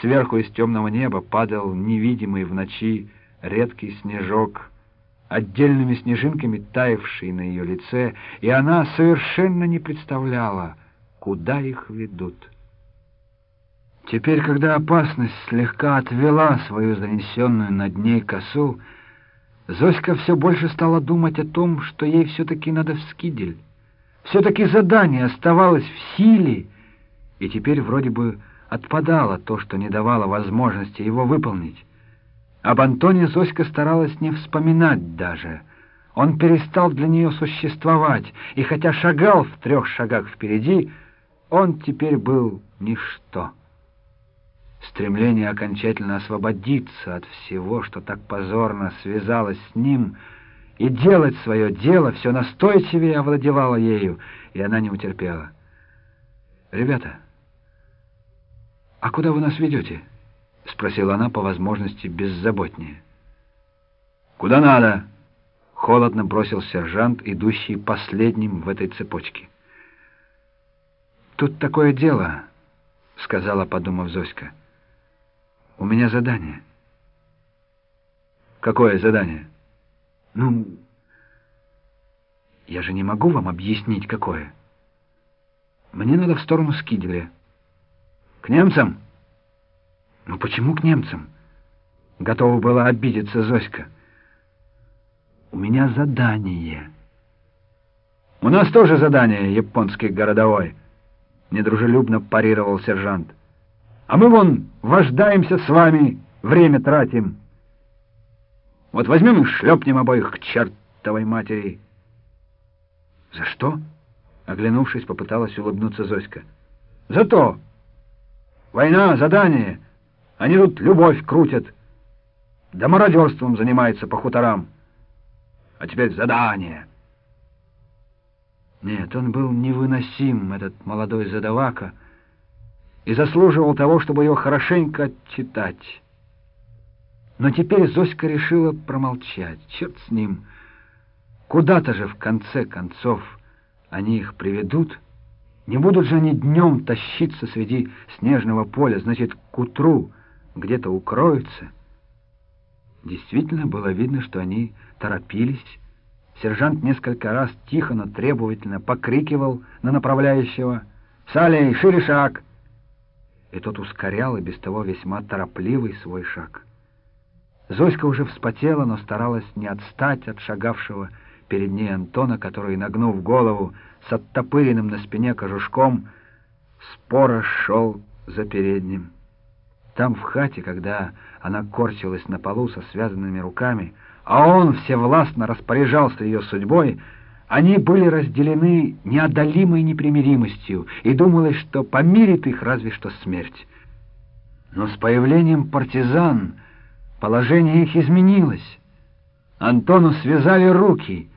Сверху из темного неба падал невидимый в ночи редкий снежок, отдельными снежинками таявший на ее лице, и она совершенно не представляла, куда их ведут. Теперь, когда опасность слегка отвела свою занесенную над ней косу, Зоська все больше стала думать о том, что ей все-таки надо в скидель. Все-таки задание оставалось в силе, и теперь вроде бы отпадало то, что не давало возможности его выполнить. Об Антоне Зоська старалась не вспоминать даже. Он перестал для нее существовать, и хотя шагал в трех шагах впереди, он теперь был ничто. Стремление окончательно освободиться от всего, что так позорно связалось с ним, и делать свое дело все настойчивее овладевало ею, и она не утерпела. «Ребята, а куда вы нас ведете?» — спросила она по возможности беззаботнее. «Куда надо?» — холодно бросил сержант, идущий последним в этой цепочке. «Тут такое дело», — сказала, подумав Зоська. У меня задание. Какое задание? Ну, я же не могу вам объяснить, какое. Мне надо в сторону Скиделя. К немцам? Ну почему к немцам? Готова была обидеться Зоська. У меня задание. У нас тоже задание, японский городовой. Недружелюбно парировал сержант. А мы вон вождаемся с вами, время тратим. Вот возьмем и шлепнем обоих к чертовой матери. За что? Оглянувшись, попыталась улыбнуться Зоська. За то. Война, задание. Они тут любовь крутят. Да мародерством занимаются по хуторам. А теперь задание. Нет, он был невыносим, этот молодой задавака, — и заслуживал того, чтобы его хорошенько отчитать. Но теперь Зоська решила промолчать. Черт с ним. Куда-то же в конце концов они их приведут. Не будут же они днем тащиться среди снежного поля, значит, к утру где-то укроются. Действительно было видно, что они торопились. Сержант несколько раз тихо, но требовательно покрикивал на направляющего. «Салей, шире шаг!» и тот ускорял и без того весьма торопливый свой шаг. Зоська уже вспотела, но старалась не отстать от шагавшего перед ней Антона, который, нагнув голову с оттопыренным на спине кожушком, споро шел за передним. Там, в хате, когда она корчилась на полу со связанными руками, а он всевластно распоряжался ее судьбой, они были разделены неодолимой непримиримостью, и думалось, что помирит их разве что смерть. Но с появлением партизан положение их изменилось. Антону связали руки,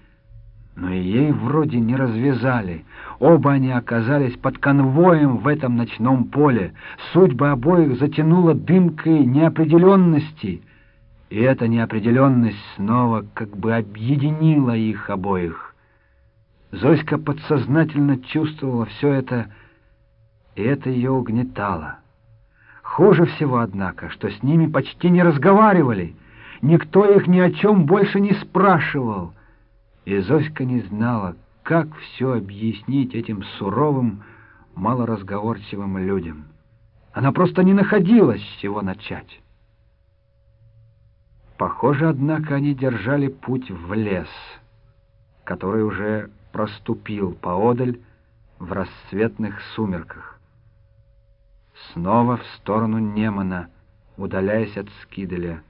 но и ей вроде не развязали. Оба они оказались под конвоем в этом ночном поле. Судьба обоих затянула дымкой неопределенности, и эта неопределенность снова как бы объединила их обоих. Зоська подсознательно чувствовала все это, и это ее угнетало. Хуже всего, однако, что с ними почти не разговаривали, никто их ни о чем больше не спрашивал, и Зоська не знала, как все объяснить этим суровым, малоразговорчивым людям. Она просто не находилась с чего начать. Похоже, однако, они держали путь в лес, который уже проступил поодаль в рассветных сумерках. Снова в сторону Немана, удаляясь от Скиделя.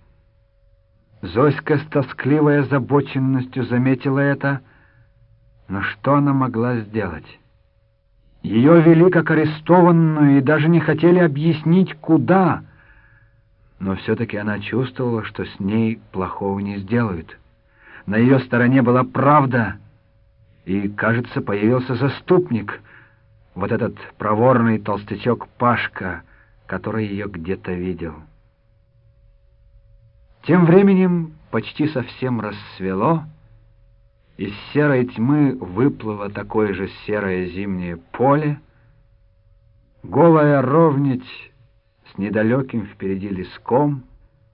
Зоська с тоскливой озабоченностью заметила это, но что она могла сделать? Ее вели как арестованную и даже не хотели объяснить, куда. Но все-таки она чувствовала, что с ней плохого не сделают. На ее стороне была правда — и, кажется, появился заступник, вот этот проворный толстячок Пашка, который ее где-то видел. Тем временем почти совсем рассвело, из серой тьмы выплыло такое же серое зимнее поле, голая ровнить с недалеким впереди леском,